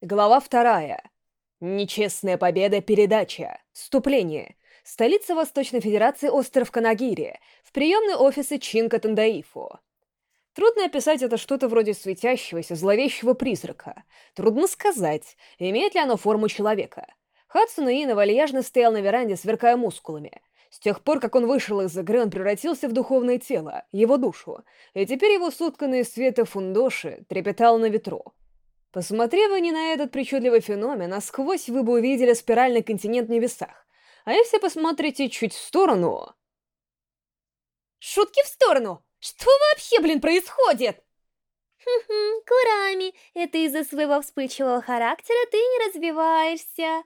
Глава вторая. Нечестная победа. Передача. Вступление. Столица Восточной Федерации остров Канагири. В приемной офисы Чинка Тандаифу. Трудно описать это что-то вроде светящегося, зловещего призрака. Трудно сказать, имеет ли оно форму человека. Хадсуна Ина вальяжно стоял на веранде, сверкая мускулами. С тех пор, как он вышел из игры, он превратился в духовное тело, его душу, и теперь его сотканные света фундоши трепетал на ветру. Посмотрев они на этот причудливый феномен, насквозь вы бы увидели спиральный континент в небесах. А если посмотрите чуть в сторону... Шутки в сторону! Что вообще, блин, происходит? Хм-хм, Курами, это из-за своего вспыльчивого характера ты не развиваешься.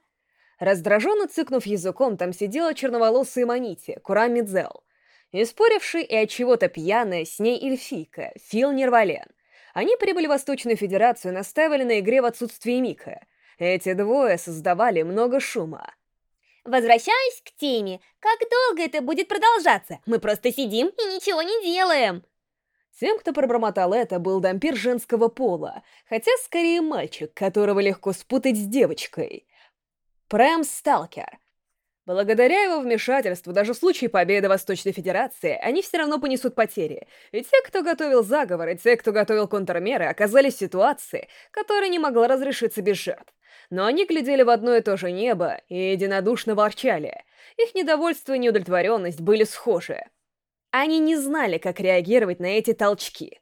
Раздраженно цыкнув языком, там сидела черноволосая Манити, Курами Дзел. И споривший и от чего-то пьяная с ней эльфийка, Фил Нервален — они прибыли в Восточную Федерацию и настаивали на игре в отсутствии Мика. Эти двое создавали много шума. Возвращаясь к теме, как долго это будет продолжаться? Мы просто сидим и ничего не делаем. Тем, кто пробормотал это, был дампир женского пола, хотя скорее мальчик, которого легко спутать с девочкой. Прэм Сталкер, Благодаря его вмешательству, даже в случае победы Восточной Федерации, они все равно понесут потери. И те, кто готовил заговор, и те, кто готовил контрмеры, оказались в ситуации, которая не могла разрешиться без жертв. Но они глядели в одно и то же небо и единодушно ворчали. Их недовольство и неудовлетворенность были схожи. Они не знали, как реагировать на эти толчки.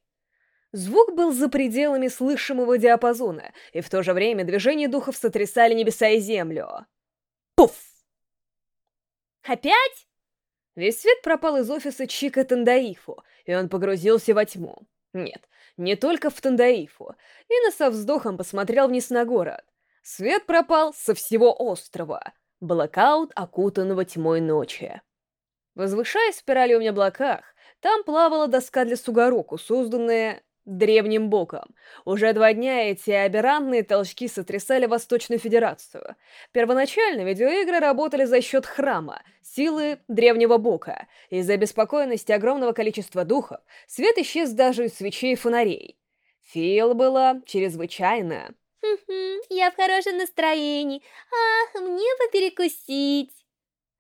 Звук был за пределами слышимого диапазона, и в то же время движения духов сотрясали небеса и землю. Пуф! Опять? Весь свет пропал из офиса Чика Тандаифу, и он погрузился во тьму. Нет, не только в Тандаифу. Ина со вздохом посмотрел вниз на город. Свет пропал со всего острова. Блокаут окутанного тьмой ночи. Возвышаясь в спиралевом облаках, там плавала доска для Сугароку, созданная древним богом. Уже два дня эти аберрантные толчки сотрясали Восточную Федерацию. Первоначально видеоигры работали за счет храма, силы древнего бога. Из-за беспокойности огромного количества духов свет исчез даже из свечей и фонарей. Фил была чрезвычайно... я в хорошем настроении. Ах, мне бы перекусить.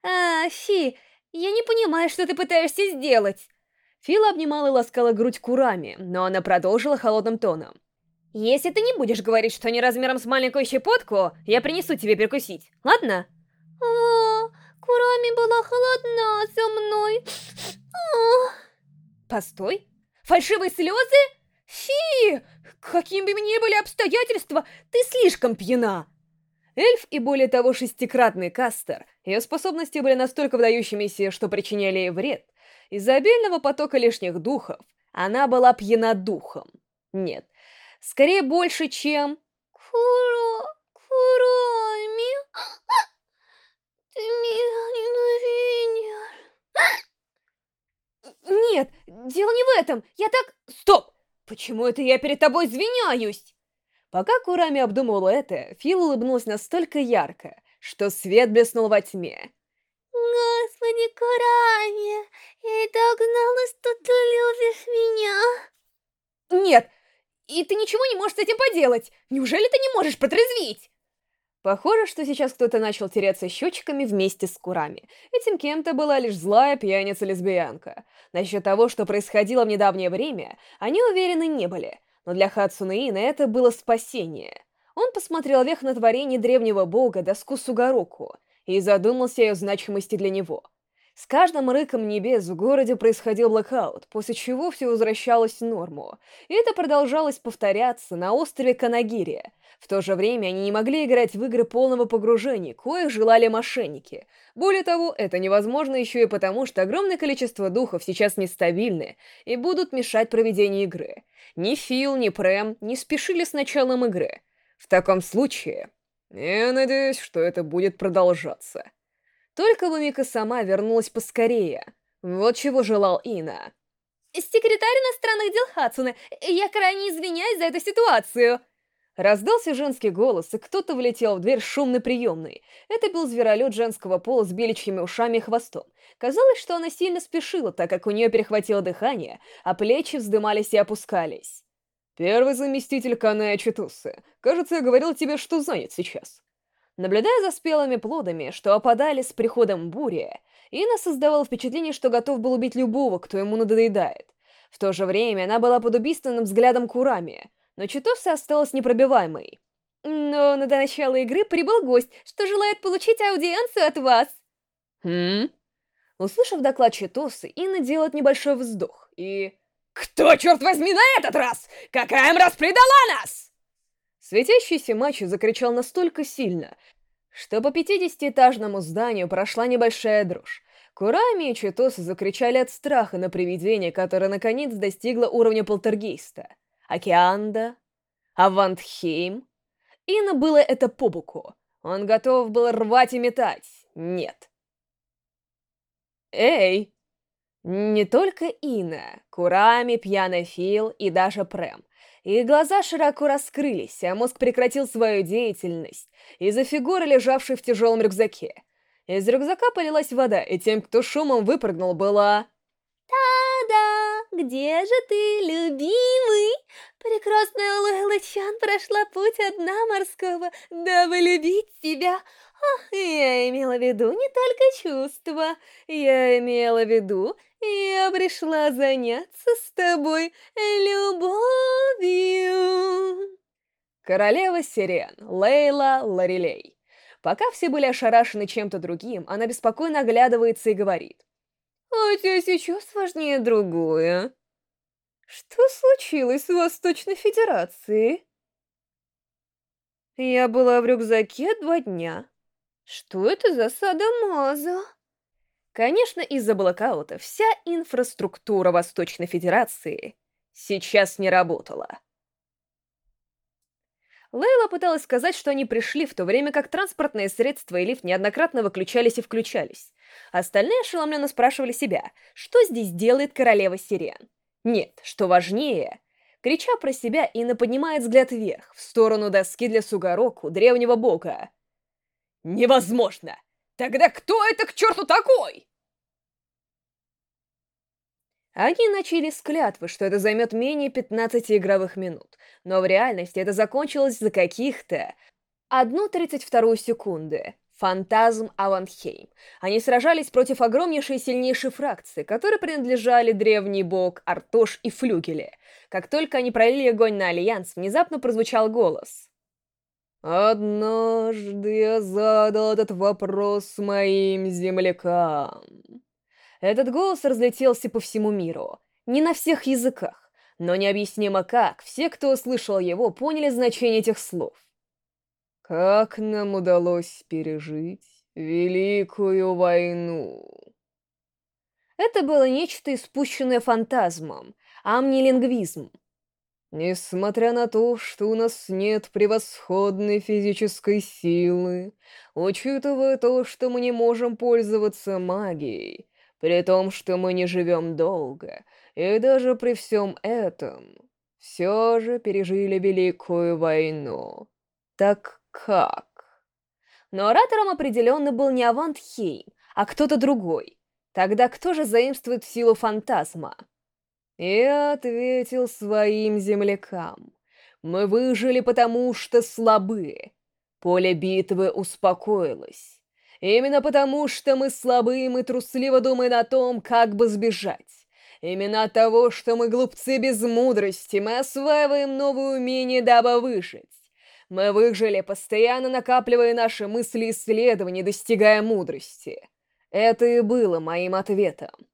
А, Фи, я не понимаю, что ты пытаешься сделать. Фила обнимала и ласкала грудь курами, но она продолжила холодным тоном. «Если ты не будешь говорить, что не размером с маленькую щепотку, я принесу тебе перекусить, ладно?» «О, Курами была холодна со мной. О. Постой, фальшивые слезы? Фи! Какими бы ни были обстоятельства, ты слишком пьяна!» Эльф и более того шестикратный Кастер, ее способности были настолько выдающимися, что причиняли ей вред, из-за обильного потока лишних духов она была пьяна духом. Нет, скорее больше, чем... Куро... Куроми... Ты меня ненавидишь. Нет, дело не в этом. Я так... Стоп! Почему это я перед тобой извиняюсь? Пока Курами обдумывала это, Фил улыбнулась настолько ярко, что свет блеснул во тьме. Господи, Курами, я и знала, что ты любишь меня. Нет, и ты ничего не можешь с этим поделать. Неужели ты не можешь протрезветь? Похоже, что сейчас кто-то начал теряться щечками вместе с курами. Этим кем-то была лишь злая пьяница-лесбиянка. Насчет того, что происходило в недавнее время, они уверены не были. Но для Хацуны Ина это было спасение. Он посмотрел вверх на творение древнего бога доску Сугароку и задумался о ее значимости для него. С каждым рыком небес в городе происходил блокаут, после чего все возвращалось в норму. И это продолжалось повторяться на острове Канагири. В то же время они не могли играть в игры полного погружения, коих желали мошенники. Более того, это невозможно еще и потому, что огромное количество духов сейчас нестабильны и будут мешать проведению игры. Ни Фил, ни Прэм не спешили с началом игры. В таком случае, я надеюсь, что это будет продолжаться. Только бы Мика сама вернулась поскорее. Вот чего желал Ина. «Секретарь иностранных дел Хацуне, я крайне извиняюсь за эту ситуацию!» Раздался женский голос, и кто-то влетел в дверь шумной приемной. Это был зверолюд женского пола с беличьими ушами и хвостом. Казалось, что она сильно спешила, так как у нее перехватило дыхание, а плечи вздымались и опускались. Первый заместитель Каная Читусы. Кажется, я говорил тебе, что занят сейчас. Наблюдая за спелыми плодами, что опадали с приходом бури, Ина создавала впечатление, что готов был убить любого, кто ему надоедает. В то же время она была под убийственным взглядом Курами, но Читуса осталась непробиваемой. Но на начало игры прибыл гость, что желает получить аудиенцию от вас. Хм? Услышав доклад Читусы, Инна делает небольшой вздох и... «Кто, черт возьми, на этот раз? Какая мразь предала нас?» Светящийся мачо закричал настолько сильно, что по 50-этажному зданию прошла небольшая дрожь. Курами и Читосы закричали от страха на привидение, которое наконец достигло уровня полтергейста. Океанда, Авантхейм. Инна было это по боку. Он готов был рвать и метать. Нет. «Эй!» Не только Инна, Курами, Пьяный Фил и даже Прэм. Их глаза широко раскрылись, а мозг прекратил свою деятельность из-за фигуры, лежавшей в тяжелом рюкзаке. Из рюкзака полилась вода, и тем, кто шумом выпрыгнул, была... Та-да! Где же ты, любимый? Прекрасная Лэлэ-чан прошла путь одна морского, дабы любить тебя. Я имела в виду не только чувства, я имела в виду, я пришла заняться с тобой любовью. Королева Сирен, Лейла Ларилей. Пока все были ошарашены чем-то другим, она беспокойно оглядывается и говорит. «Хотя сейчас важнее другое». «Что случилось с Восточной Федерацией?» «Я была в рюкзаке два дня. Что это за садомаза?» Конечно, из-за блокаута вся инфраструктура Восточной Федерации сейчас не работала. Лейла пыталась сказать, что они пришли в то время, как транспортные средства и лифт неоднократно выключались и включались. Остальные ошеломленно спрашивали себя, что здесь делает королева сирен. Нет, что важнее... Крича про себя, Инна поднимает взгляд вверх, в сторону доски для Сугароку, древнего бога. «Невозможно! Тогда кто это к черту такой?» Они начали с клятвы, что это займет менее 15 игровых минут, но в реальности это закончилось за каких-то одну тридцать вторую секунды. Фантазм Аванхейм. Они сражались против огромнейшей и сильнейшей фракции, которой принадлежали древний бог, Артош и Флюгели. Как только они пролили огонь на Альянс, внезапно прозвучал голос. «Однажды я задал этот вопрос моим землякам». Этот голос разлетелся по всему миру. Не на всех языках, но необъяснимо как, все, кто услышал его, поняли значение этих слов. Как нам удалось пережить Великую войну? Это было нечто испущенное фантазмом, амнилингвизм. Несмотря на то, что у нас нет превосходной физической силы, учитывая то, что мы не можем пользоваться магией, при том, что мы не живем долго, и даже при всем этом, все же пережили Великую войну. Так как? Но оратором определенно был не Авант Хейм, а кто-то другой. Тогда кто же заимствует силу фантазма? Я ответил своим землякам. Мы выжили потому, что слабы. Поле битвы успокоилось. Именно потому, что мы слабы, мы трусливо думаем о том, как бы сбежать. Именно от того, что мы глупцы без мудрости, мы осваиваем новые умения, дабы выжить. Мы выжили, постоянно накапливая наши мысли и исследования, достигая мудрости. Это и было моим ответом.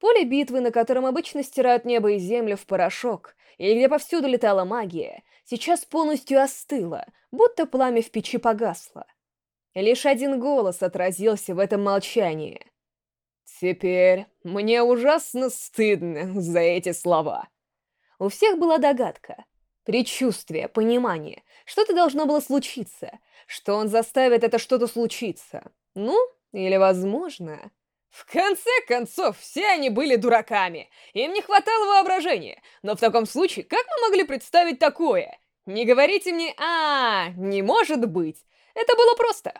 Поле битвы, на котором обычно стирают небо и землю в порошок, и где повсюду летала магия, сейчас полностью остыло, будто пламя в печи погасло. Лишь один голос отразился в этом молчании. «Теперь мне ужасно стыдно за эти слова». У всех была догадка, предчувствие, понимание, что-то должно было случиться, что он заставит это что-то случиться. Ну, или возможно... В конце концов, все они были дураками. Им не хватало воображения. Но в таком случае, как мы могли представить такое? Не говорите мне «А, не может быть». Это было просто.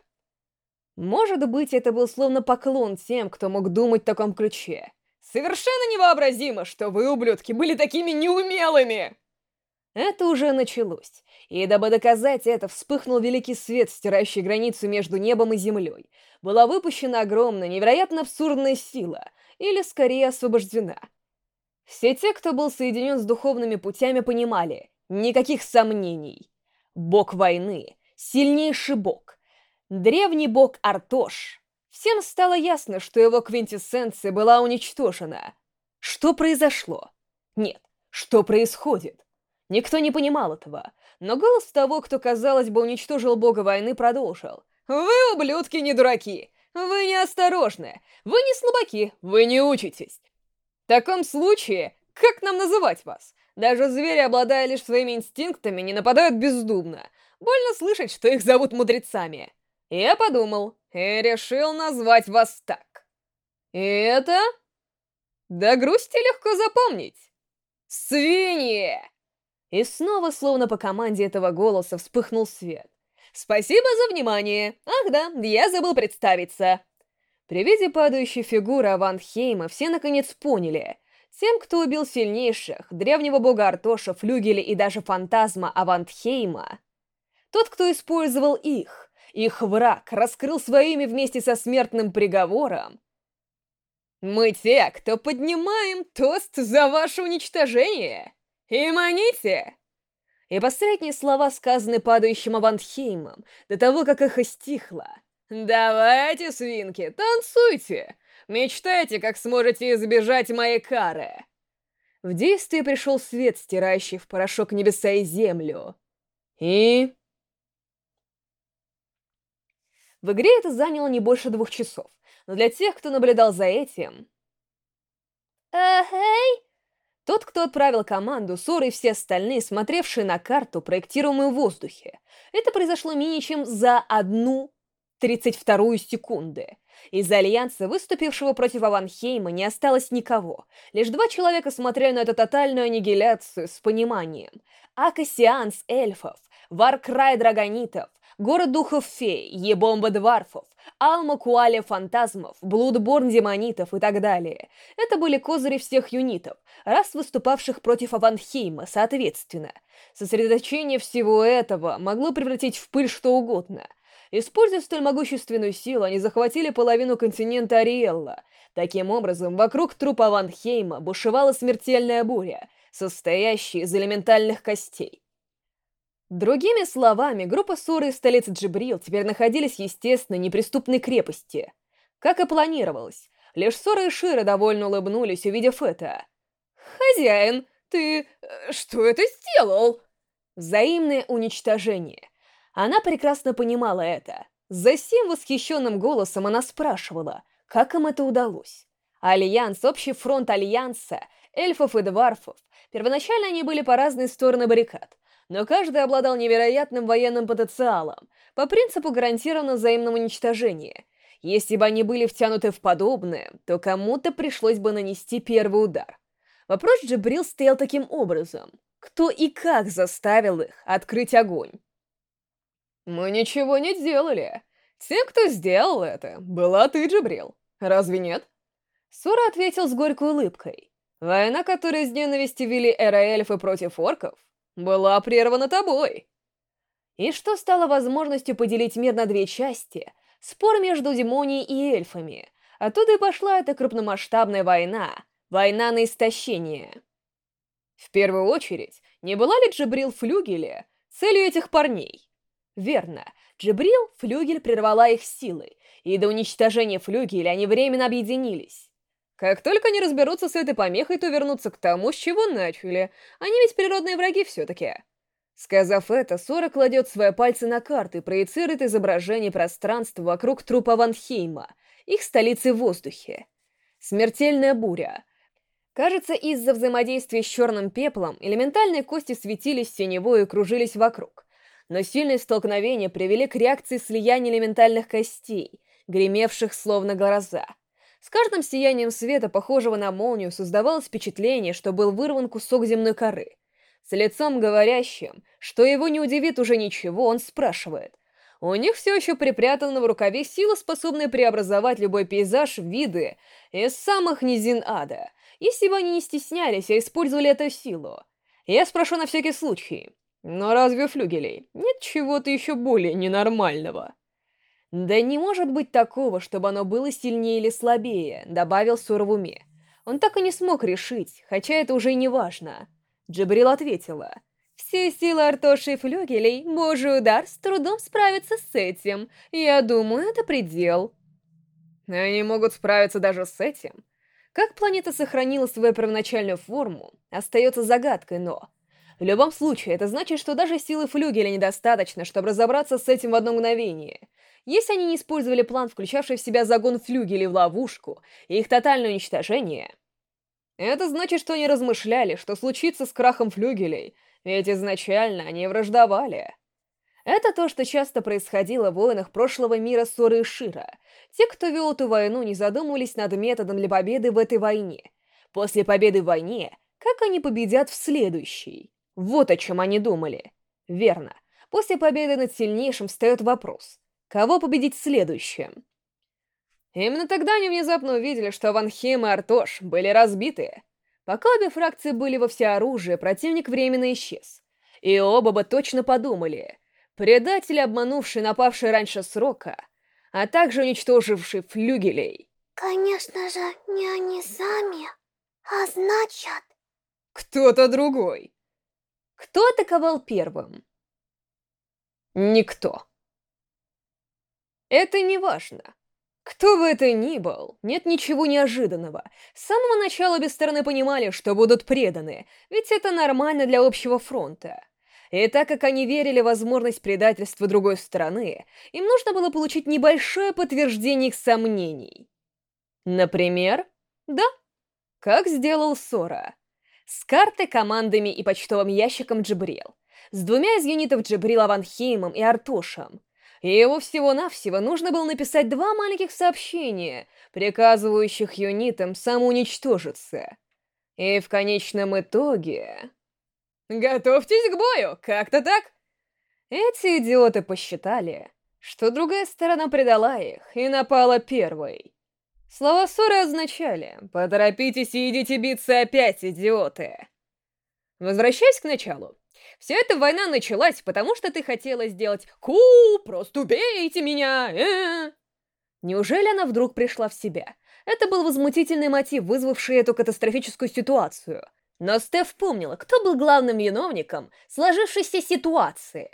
Может быть, это был словно поклон тем, кто мог думать в таком ключе. Совершенно невообразимо, что вы, ублюдки, были такими неумелыми! Это уже началось, и дабы доказать это, вспыхнул великий свет, стирающий границу между небом и землей. Была выпущена огромная, невероятно абсурдная сила, или скорее освобождена. Все те, кто был соединен с духовными путями, понимали, никаких сомнений. Бог войны, сильнейший бог, древний бог Артош. Всем стало ясно, что его квинтэссенция была уничтожена. Что произошло? Нет, что происходит? Никто не понимал этого, но голос того, кто, казалось бы, уничтожил бога войны, продолжил. «Вы, ублюдки, не дураки! Вы неосторожны! Вы не слабаки! Вы не учитесь! В таком случае, как нам называть вас? Даже звери, обладая лишь своими инстинктами, не нападают бездумно. Больно слышать, что их зовут мудрецами. Я подумал и решил назвать вас так. И это... Да грусти легко запомнить. Свиньи! И снова, словно по команде этого голоса, вспыхнул свет. «Спасибо за внимание! Ах да, я забыл представиться!» При виде падающей фигуры Аванхейма все наконец поняли. Тем, кто убил сильнейших, древнего бога Артоша, Флюгеля и даже фантазма Авантхейма, тот, кто использовал их, их враг, раскрыл свое имя вместе со смертным приговором. «Мы те, кто поднимаем тост за ваше уничтожение!» «И маните!» И последние слова сказаны падающим Авантхеймом, до того, как их стихло. «Давайте, свинки, танцуйте! Мечтайте, как сможете избежать моей кары!» В действие пришел свет, стирающий в порошок небеса и землю. И... В игре это заняло не больше двух часов, но для тех, кто наблюдал за этим... Эй! Тот, кто отправил команду, Сора и все остальные, смотревшие на карту, проектируемую в воздухе. Это произошло менее чем за одну 32-ю секунды. Из Альянса, выступившего против Аванхейма, не осталось никого. Лишь два человека смотрели на эту тотальную аннигиляцию с пониманием. Ака Си Анс эльфов, Фар Край драгонитов, Город духов фей, Е-бомба дварфов, Алма Куаля фантазмов, Блудборн демонитов и так далее. Это были козыри всех юнитов, рас, выступавших против Аванхейма, соответственно. Сосредоточение всего этого могло превратить в пыль что угодно. Используя столь могущественную силу, они захватили половину континента Ариэлла. Таким образом, вокруг трупа Аванхейма бушевала смертельная буря, состоящая из элементальных костей. Другими словами, группа Суры из столицы Джибрил теперь находились в неприступной крепости. Как и планировалось, лишь Сора и Шира довольно улыбнулись, увидев это. «Хозяин, ты... Э, что это сделал?» Взаимное уничтожение. Она прекрасно понимала это. За сим восхищенным голосом она спрашивала, как им это удалось. Альянс, общий фронт Альянса, эльфов и дварфов. Первоначально они были по разные стороны баррикад но каждый обладал невероятным военным потенциалом, по принципу гарантированного взаимного уничтожения. Если бы они были втянуты в подобное, то кому-то пришлось бы нанести первый удар. Вопрос Джибрил стоял таким образом. Кто и как заставил их открыть огонь? «Мы ничего не сделали. Тем, кто сделал это, была ты, Джибрил. Разве нет?» Сора ответил с горькой улыбкой. «Война, которую с ненависти вели эра-эльфы против орков, была прервана тобой. И что стало возможностью поделить мир на две части, спор между демонией и эльфами. Оттуда и пошла эта крупномасштабная война, война на истощение. В первую очередь, не была ли Джибрил Флюгеля целью этих парней? Верно, Джибрил Флюгель прервала их силой, и до уничтожения Флюгеля они временно объединились. Как только они разберутся с этой помехой, то вернутся к тому, с чего начали. Они ведь природные враги все-таки. Сказав это, Сора кладет свои пальцы на карты и проецирует изображение пространства вокруг трупа Ванхейма, их столицы в воздухе. Смертельная буря. Кажется, из-за взаимодействия с черным пеплом элементальные кости светились синевой и кружились вокруг. Но сильные столкновения привели к реакции слияния элементальных костей, гремевших словно гроза. С каждым сиянием света, похожего на молнию, создавалось впечатление, что был вырван кусок земной коры. С лицом говорящим, что его не удивит уже ничего, он спрашивает. У них все еще припрятана в рукаве сила, способная преобразовать любой пейзаж в виды из самых низин ада, если бы они не стеснялись, а использовали эту силу. Я спрошу на всякий случай. Но разве флюгелей нет чего-то еще более ненормального? Да не может быть такого, чтобы оно было сильнее или слабее, добавил Сура в уме. Он так и не смог решить, хотя это уже и не важно. Джабрил ответила. Все силы Артоши и флюгелей, божий удар, с трудом справятся с этим. Я думаю, это предел. Они могут справиться даже с этим. Как планета сохранила свою первоначальную форму, остается загадкой, но... В любом случае, это значит, что даже силы флюгеля недостаточно, чтобы разобраться с этим в одно мгновение. Если они не использовали план, включавший в себя загон флюгелей в ловушку и их тотальное уничтожение, это значит, что они размышляли, что случится с крахом флюгелей, ведь изначально они враждовали. Это то, что часто происходило в войнах прошлого мира Соры и Шира. Те, кто вел эту войну, не задумывались над методом для победы в этой войне. После победы в войне, как они победят в следующей? Вот о чем они думали. Верно. После победы над сильнейшим встает вопрос. Кого победить в следующем? Именно тогда они внезапно увидели, что Ван Хем и Артош были разбиты. Пока обе фракции были во всеоружии, противник временно исчез. И оба бы точно подумали. Предатели, обманувшие напавшие раньше срока, а также уничтожившие флюгелей. Конечно же, не они сами, а значит... Кто-то другой. Кто атаковал первым? Никто. Это не важно. Кто бы это ни был, нет ничего неожиданного. С самого начала обе стороны понимали, что будут преданы, ведь это нормально для общего фронта. И так как они верили в возможность предательства другой стороны, им нужно было получить небольшое подтверждение их сомнений. Например, да, как сделал Сора. С картой, командами и почтовым ящиком Джибрил. С двумя из юнитов Джибрила Ванхеймом и Артушем. И его всего-навсего нужно было написать два маленьких сообщения, приказывающих юнитам самоуничтожиться. И в конечном итоге... «Готовьтесь к бою! Как-то так?» Эти идиоты посчитали, что другая сторона предала их и напала первой. Слова ссоры означали «Поторопитесь и идите биться опять, идиоты!» Возвращаясь к началу. Вся эта война началась, потому что ты хотела сделать «Ку, просто убейте меня!» э Неужели она вдруг пришла в себя? Это был возмутительный мотив, вызвавший эту катастрофическую ситуацию. Но Стеф помнила, кто был главным виновником сложившейся ситуации.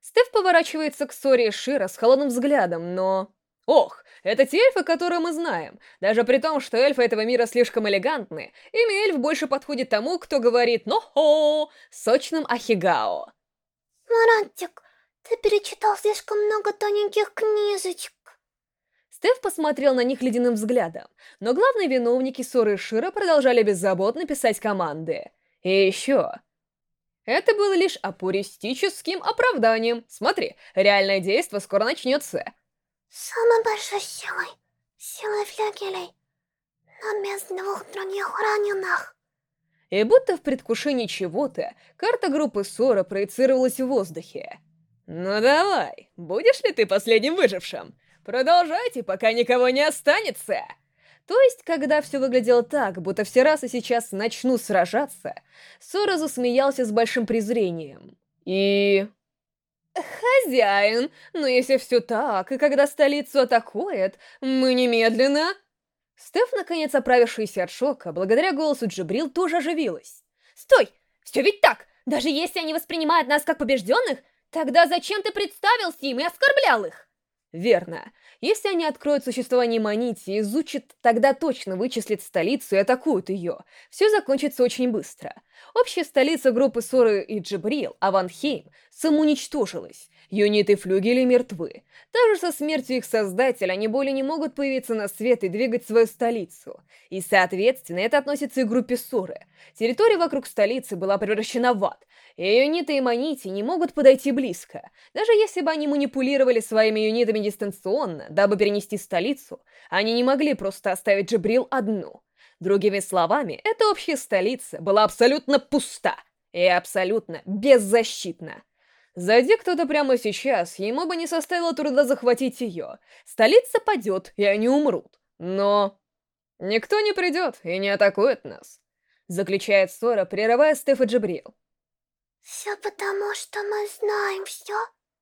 Стеф поворачивается к Сори и Шира с холодным взглядом, но... Ох, это те эльфы, которые мы знаем. Даже при том, что эльфы этого мира слишком элегантны, ими эльф больше подходит тому, кто говорит «но-хо» сочным ахигао. Марантик, ты перечитал слишком много тоненьких книжечек. Стеф посмотрел на них ледяным взглядом, но главные виновники ссоры Шира продолжали беззаботно писать команды. И еще... Это было лишь апуристическим оправданием. Смотри, реальное действие скоро начнется. Самой большой силой, силой флюгелей, но без двух других раненых. И будто в предвкушении чего-то, карта группы Сора проецировалась в воздухе. «Ну давай, будешь ли ты последним выжившим? Продолжайте, пока никого не останется!» То есть, когда все выглядело так, будто все расы сейчас начнут сражаться, Сора засмеялся с большим презрением. И... «Хозяин, но если все так, и когда столицу атакует, мы немедленно...» Стеф, наконец оправившаяся от шока, благодаря голосу Джибрил, тоже оживилась. «Стой! Все ведь так! Даже если они воспринимают нас как побежденных, тогда зачем ты представился им и оскорблял их?» «Верно. Если они откроют существование Манити и изучат, тогда точно вычислят столицу и атакуют ее. Все закончится очень быстро. Общая столица группы Соры и Джибрил, Аванхейм, самоуничтожилась. Юниты флюгели мертвы. Даже со смертью их создателя они более не могут появиться на свет и двигать свою столицу. И, соответственно, это относится и к группе Соры. Территория вокруг столицы была превращена в ад, юниты и манити не могут подойти близко. Даже если бы они манипулировали своими юнитами дистанционно, дабы перенести столицу, они не могли просто оставить Джибрил одну. Другими словами, эта общая столица была абсолютно пуста и абсолютно беззащитна. Зайди кто-то прямо сейчас, ему бы не составило труда захватить ее. Столица падет, и они умрут. Но... Никто не придет и не атакует нас. Заключает Сора, прерывая Стефа Джибрил. Все потому, что мы знаем все.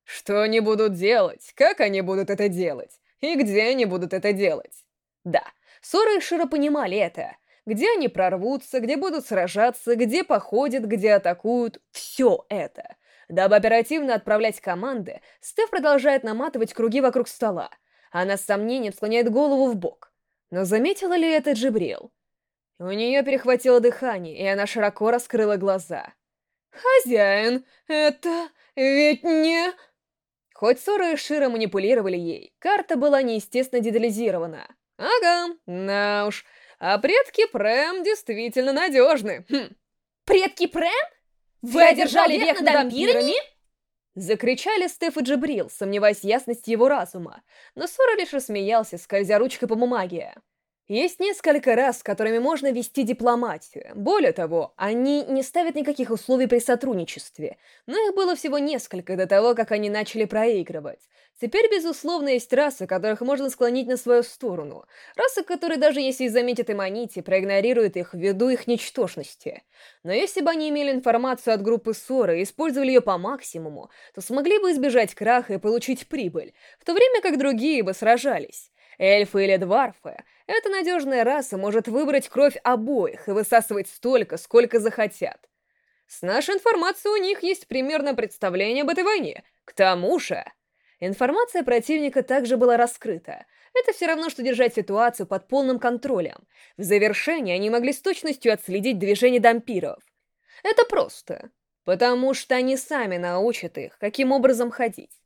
Что они будут делать, как они будут это делать, и где они будут это делать. Да, Сора и Шира понимали это. Где они прорвутся, где будут сражаться, где походят, где атакуют. Все это. Дабы оперативно отправлять команды, Стеф продолжает наматывать круги вокруг стола. Она с сомнением склоняет голову в бок. Но заметила ли это Джибрил? У нее перехватило дыхание, и она широко раскрыла глаза. «Хозяин, это ведь не...» Хоть Сора и Шира манипулировали ей, карта была неестественно детализирована. Ага, на уж. А предки Прэм действительно надежны. Хм. Предки Прэм? Вы одержали верх над вампирами? Закричали Стеф и Джабрил, сомневаясь в ясности его разума, но Сора лишь рассмеялся, скользя ручкой по бумаге. Есть несколько раз, которыми можно вести дипломатию. Более того, они не ставят никаких условий при сотрудничестве. Но их было всего несколько до того, как они начали проигрывать. Теперь, безусловно, есть расы, которых можно склонить на свою сторону. Расы, которые даже если заметят Эманити, проигнорируют их ввиду их ничтожности. Но если бы они имели информацию от группы Ссоры и использовали ее по максимуму, то смогли бы избежать краха и получить прибыль, в то время как другие бы сражались. Эльфы или дварфы — эта надежная раса может выбрать кровь обоих и высасывать столько, сколько захотят. С нашей информацией у них есть примерное представление об этой войне. К тому же... Информация противника также была раскрыта. Это все равно, что держать ситуацию под полным контролем. В завершении они могли с точностью отследить движение дампиров. Это просто. Потому что они сами научат их, каким образом ходить.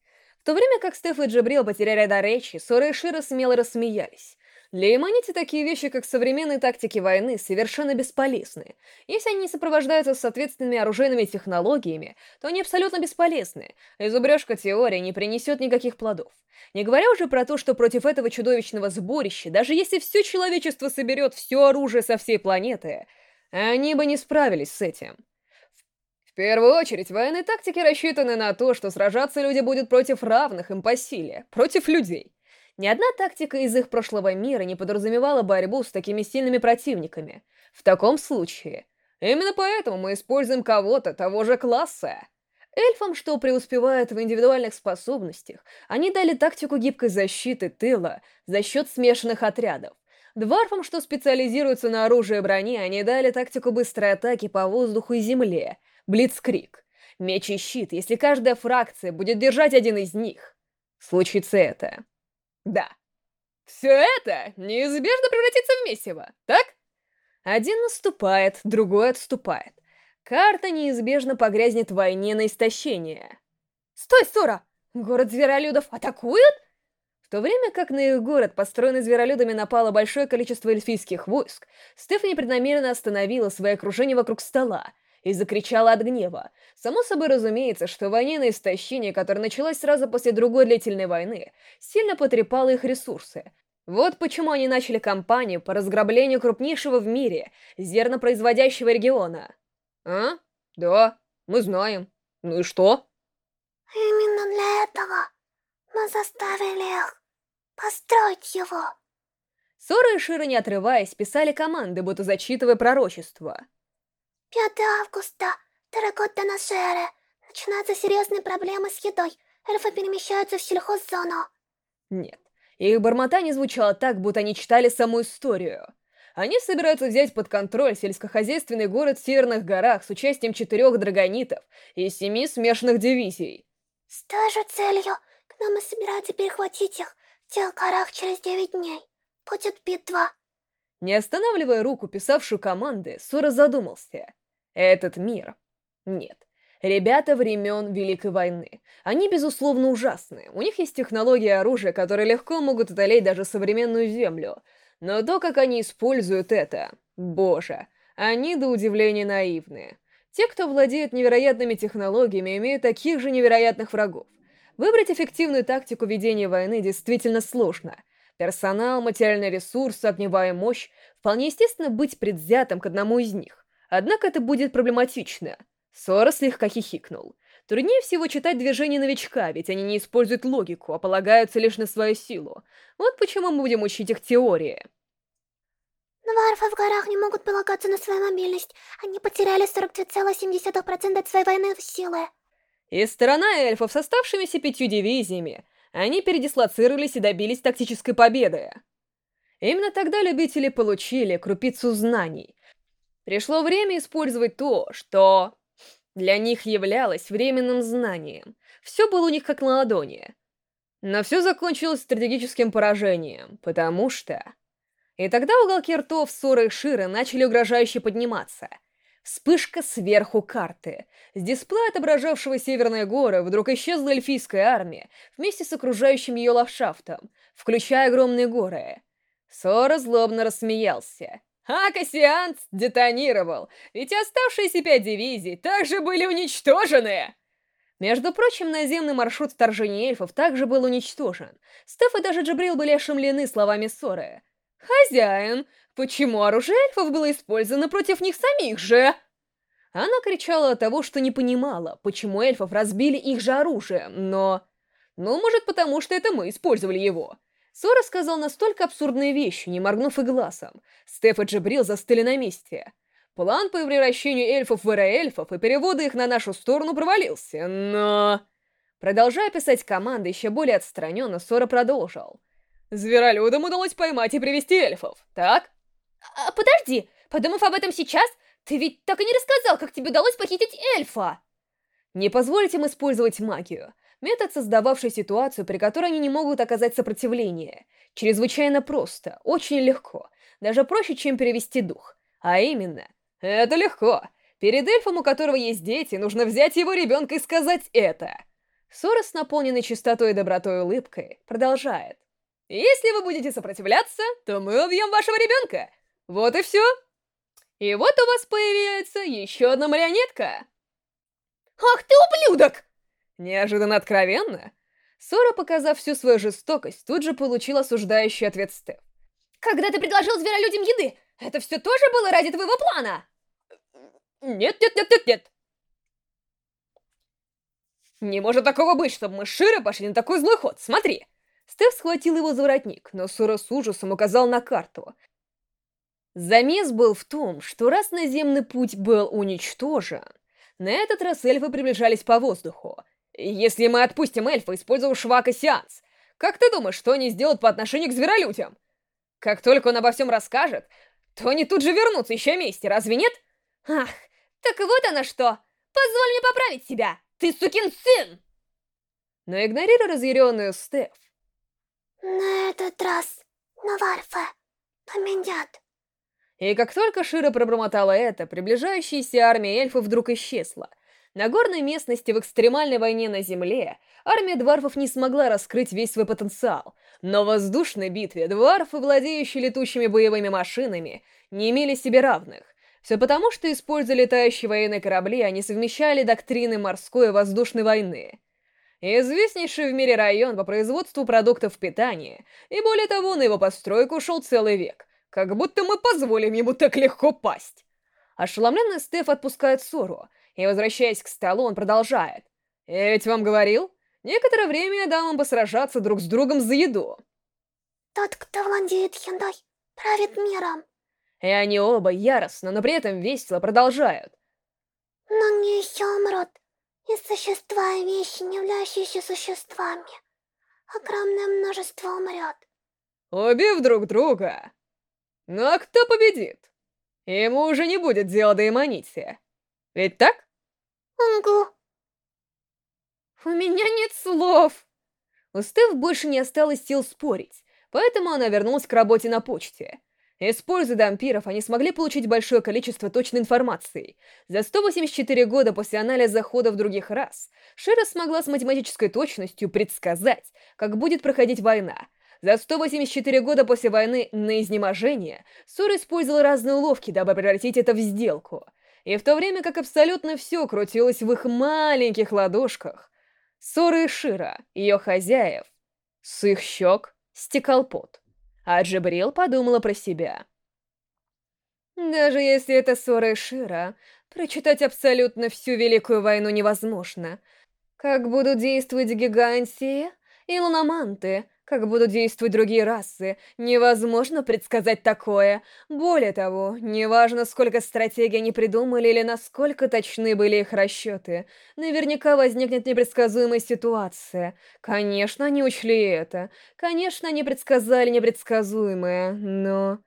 То время как Стеф и Джабрил потеряли до речи, Сора и Шира смело рассмеялись. Для Иманити такие вещи, как современные тактики войны, совершенно бесполезны. Если они не сопровождаются соответственными оружейными технологиями, то они абсолютно бесполезны, и зубрежка теории не принесет никаких плодов. Не говоря уже про то, что против этого чудовищного сборища, даже если все человечество соберет все оружие со всей планеты, они бы не справились с этим. Первую очередь, военные тактики рассчитаны на то, что сражаться люди будут против равных им по силе, против людей. Ни одна тактика из их прошлого мира не подразумевала борьбу с такими сильными противниками. В таком случае... Именно поэтому мы используем кого-то того же класса. Эльфам, что преуспевают в индивидуальных способностях, они дали тактику гибкой защиты тыла за счет смешанных отрядов. Дварфам, что специализируются на оружии и броне, они дали тактику быстрой атаки по воздуху и земле, блицкрик. Меч и щит, если каждая фракция будет держать один из них, случится это. Да. Все это неизбежно превратится в месиво, так? Один наступает, другой отступает. Карта неизбежно погрязнет в войне на истощение. Стой, Сора! Город зверолюдов атакуют? В то время как на их город, построенный зверолюдами, напало большое количество эльфийских войск, Стефани преднамеренно остановила свое окружение вокруг стола и закричала от гнева. Само собой разумеется, что война на истощение, которая началась сразу после другой длительной войны, сильно потрепала их ресурсы. Вот почему они начали кампанию по разграблению крупнейшего в мире зернопроизводящего региона. А? Да, мы знаем. Ну и что? Именно для этого мы заставили их построить его. Сора и Шира, не отрываясь, писали команды, будто зачитывая пророчество. 5 августа, Терракотта Нашере. Начинаются серьезные проблемы с едой. Эльфы перемещаются в сельхоззону. Нет, их бормотание звучало так, будто они читали саму историю. Они собираются взять под контроль сельскохозяйственный город в Северных горах с участием четырех драгонитов и семи смешанных дивизий. С той же целью к нам и собираются перехватить их в тех горах через девять дней. Будет битва. Не останавливая руку, писавшую команды, Сура задумался. Этот мир... Нет. Ребята времен Великой войны. Они, безусловно, ужасны. У них есть технологии оружия, которые легко могут одолеть даже современную Землю. Но то, как они используют это... Боже, они до удивления наивны. Те, кто владеет невероятными технологиями, имеют таких же невероятных врагов. Выбрать эффективную тактику ведения войны действительно сложно. Персонал, материальные ресурсы, огневая мощь — вполне естественно быть предвзятым к одному из них. Однако это будет проблематично. Сора слегка хихикнул. Труднее всего читать движения новичка, ведь они не используют логику, а полагаются лишь на свою силу. Вот почему мы будем учить их теории. Варфы в горах не могут полагаться на свою мобильность. Они потеряли 42,7% от своей военной силы. И сторона эльфов с оставшимися пятью дивизиями, они передислоцировались и добились тактической победы. Именно тогда любители получили крупицу знаний. Пришло время использовать то, что для них являлось временным знанием. Все было у них как на ладони. Но все закончилось стратегическим поражением, потому что... И тогда уголки ртов Сора и Шира начали угрожающе подниматься. Вспышка сверху карты. С дисплея, отображавшего северные горы, вдруг исчезла эльфийская армия вместе с окружающим ее ландшафтом, включая огромные горы. Сора злобно рассмеялся. А Кассианс детонировал, ведь оставшиеся пять дивизий также были уничтожены! Между прочим, наземный маршрут вторжения эльфов также был уничтожен. Стеф и даже Джабрил были ошеломлены словами Соры. «Хозяин, почему оружие эльфов было использовано против них самих же?» Она кричала от того, что не понимала, почему эльфов разбили их же оружие, но... Ну, может, потому что это мы использовали его. Сора сказал настолько абсурдные вещи, не моргнув и глазом. Стеф и Джабрил застыли на месте. План по превращению эльфов в эльфов и перевода их на нашу сторону провалился, но... Продолжая писать команды еще более отстраненно, Сора продолжил. Зверолюдам удалось поймать и привести эльфов, так? А, подожди, подумав об этом сейчас, ты ведь так и не рассказал, как тебе удалось похитить эльфа. Не позволить им использовать магию. Метод, создававший ситуацию, при которой они не могут оказать сопротивление. Чрезвычайно просто, очень легко. Даже проще, чем перевести дух. А именно, это легко. Перед эльфом, у которого есть дети, нужно взять его ребенка и сказать это. Сорос, наполненный чистотой и добротой улыбкой, продолжает. Если вы будете сопротивляться, то мы убьем вашего ребенка. Вот и все. И вот у вас появится еще одна марионетка. Ах ты ублюдок! Неожиданно откровенно. Сора, показав всю свою жестокость, тут же получил осуждающий ответ Стеф. Когда ты предложил зверолюдям еды, это все тоже было ради твоего плана? Нет, нет, нет, нет, нет. Не может такого быть, чтобы мы с Широ пошли на такой злой ход. Смотри. Стеф схватил его за воротник, но Сура с ужасом указал на карту. Замес был в том, что раз наземный путь был уничтожен, на этот раз эльфы приближались по воздуху. Если мы отпустим эльфа, использовав швак и сеанс, как ты думаешь, что они сделают по отношению к зверолюдям? Как только он обо всем расскажет, то они тут же вернутся еще вместе, разве нет? Ах, так вот оно что! Позволь мне поправить себя! Ты сукин сын! Но игнорируя разъяренную Стеф, на этот раз Наварфа поменят. И как только Шира пробормотала это, приближающаяся армия эльфов вдруг исчезла. На горной местности в экстремальной войне на Земле армия дварфов не смогла раскрыть весь свой потенциал, но в воздушной битве дварфы, владеющие летучими боевыми машинами, не имели себе равных. Все потому, что, используя летающие военные корабли, они совмещали доктрины морской и воздушной войны известнейший в мире район по производству продуктов питания, и более того, на его постройку ушел целый век, как будто мы позволим ему так легко пасть. Ошеломленный Стеф отпускает ссору, и, возвращаясь к столу, он продолжает. «Я ведь вам говорил, некоторое время я дам им посражаться друг с другом за еду». «Тот, кто владеет едой, правит миром». И они оба яростно, но при этом весело продолжают. «Но не еще умрут, и существа, и вещи, не являющиеся существами. Огромное множество умрет. Убив друг друга. Ну а кто победит? Ему уже не будет дела до Эмманити. Ведь так? Угу. У меня нет слов. У Стеф больше не осталось сил спорить, поэтому она вернулась к работе на почте. Используя дампиров, они смогли получить большое количество точной информации. За 184 года после анализа ходов других рас, Шира смогла с математической точностью предсказать, как будет проходить война. За 184 года после войны на изнеможение Сура использовала разные уловки, дабы превратить это в сделку. И в то время как абсолютно все крутилось в их маленьких ладошках, Сора и Шира, ее хозяев, с их щек стекал пот. А Джабрил подумала про себя. Даже если это ссора и Шира, прочитать абсолютно всю Великую войну невозможно. Как будут действовать Гигантии и Лунаманты, как будут действовать другие расы. Невозможно предсказать такое. Более того, неважно, сколько стратегий они придумали или насколько точны были их расчеты, наверняка возникнет непредсказуемая ситуация. Конечно, они учли это. Конечно, они предсказали непредсказуемое, но...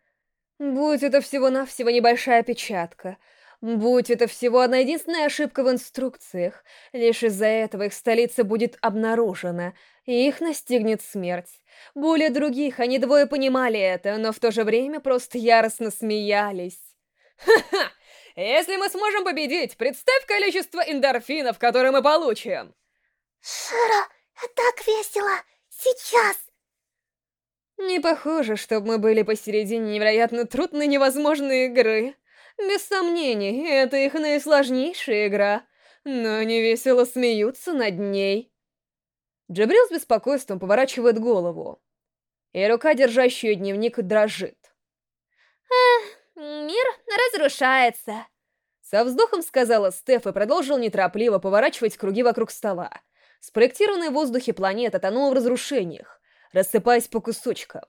Будь это всего-навсего небольшая печатка — Будь это всего одна единственная ошибка в инструкциях, лишь из-за этого их столица будет обнаружена, и их настигнет смерть. Более других они двое понимали это, но в то же время просто яростно смеялись. Ха-ха! Если мы сможем победить, представь количество эндорфинов, которые мы получим! Широ, так весело! Сейчас! Не похоже, чтобы мы были посередине невероятно трудной невозможной игры. Без сомнений, это их наисложнейшая игра, но они весело смеются над ней. Джабрил с беспокойством поворачивает голову, и рука, держащая дневник, дрожит. «Эх, мир разрушается», — со вздохом сказала Стеф и продолжил неторопливо поворачивать круги вокруг стола. Спроектированная в воздухе планета тонула в разрушениях, рассыпаясь по кусочкам.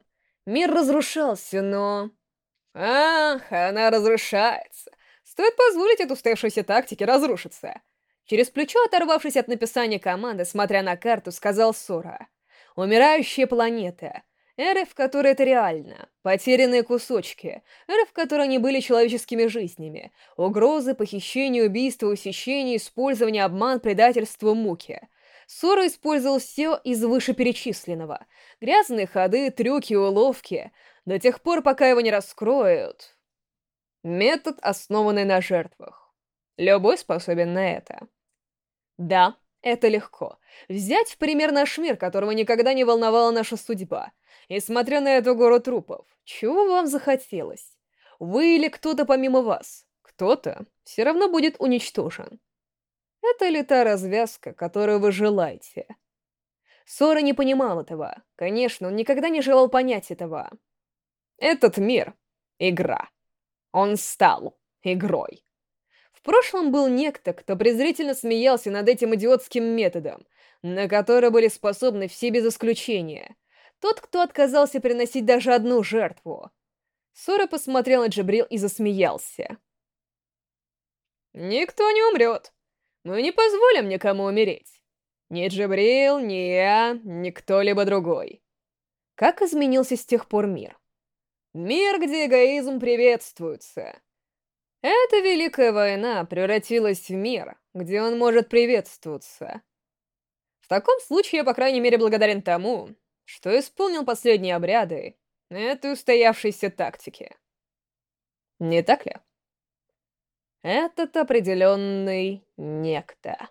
Мир разрушался, но... Ах, она разрушается. Стоит позволить эту устоявшейся тактике разрушиться. Через плечо, оторвавшись от написания команды, смотря на карту, сказал Сора. Умирающая планета. Эры, в которой это реально. Потерянные кусочки. Эры, в которой они были человеческими жизнями. Угрозы, похищение, убийство, усещение, использование, обман, предательство, муки. Сора использовал все из вышеперечисленного. Грязные ходы, трюки, уловки — до тех пор, пока его не раскроют. Метод, основанный на жертвах. Любой способен на это. Да, это легко. Взять в пример наш мир, которого никогда не волновала наша судьба. И смотря на эту гору трупов, чего вам захотелось? Вы или кто-то помимо вас? Кто-то все равно будет уничтожен. Это ли та развязка, которую вы желаете? Сора не понимал этого. Конечно, он никогда не желал понять этого. Этот мир — игра. Он стал игрой. В прошлом был некто, кто презрительно смеялся над этим идиотским методом, на который были способны все без исключения. Тот, кто отказался приносить даже одну жертву. Сора посмотрел на Джабрил и засмеялся. «Никто не умрет. Мы не позволим никому умереть. Ни Джабрил, ни я, ни кто-либо другой». Как изменился с тех пор мир? Мир, где эгоизм приветствуется. Эта Великая война превратилась в мир, где он может приветствоваться. В таком случае я, по крайней мере, благодарен тому, что исполнил последние обряды этой устоявшейся тактики. Не так ли? Этот определенный некто.